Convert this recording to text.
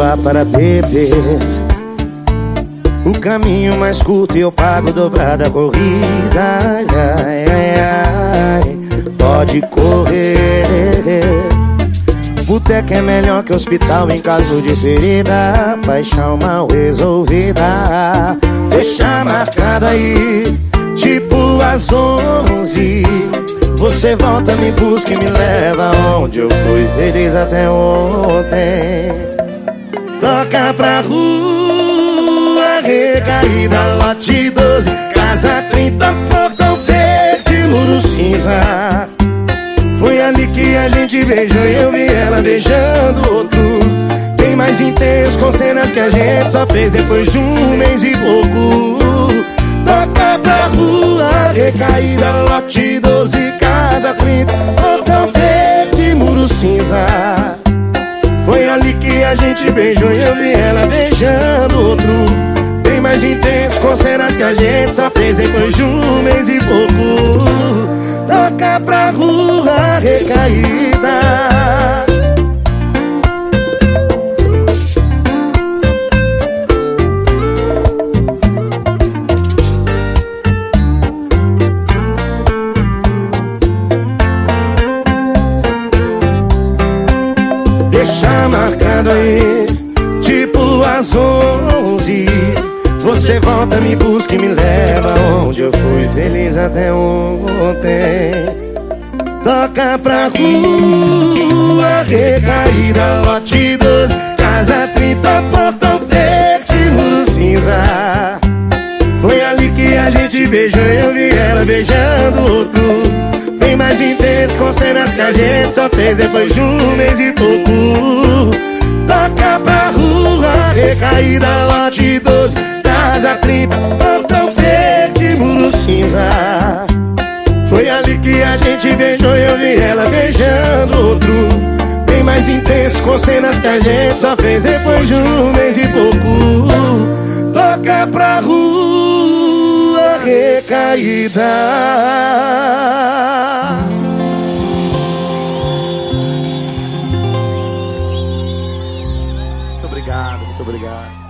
lá para beber. O caminho mais curto eu pago dobrada a corrida. Ai, ai, ai, pode correr. Boteca é melhor que hospital em caso de ferida. Paixão mal resolvida. Deixa marcado aí, tipo às onze. Você volta, me busca e me leva onde eu fui feliz até ontem. Toca pra rua, recaída, lote 12, casa 30, portão verde, muro cinza. Foi ali que a gente beijou e eu vi ela beijando outro. Bem mais intenso, com cenas que a gente só fez depois de um mês e pouco. Toca pra rua, recaída, lote 12, casa 30, portão gente beijou e eu vi ela beijando outro. Bem mais intenso, com cenas que a gente só fez depois de um mês e pouco. Toca pra rua recaída. Deixa marcado aí, tipo às onze. Você volta, me busca e me leva onde eu fui feliz até ontem. Toca pra rua, recaída, lote 12, casa 30, portão verde, muro cinza. Foi ali que a gente beijou eu vi ela beijando outro. Bem mais intenso, com cenas que a gente só fez depois de um mês e pouco. Recaída, lote 12, casa 30, portão verde, muro cinza. Foi ali que a gente beijou eu vi ela beijando outro. Bem mais intenso, com cenas que a gente só fez depois de um mês e pouco. Toca pra rua, recaída. obrigado, muito obrigado.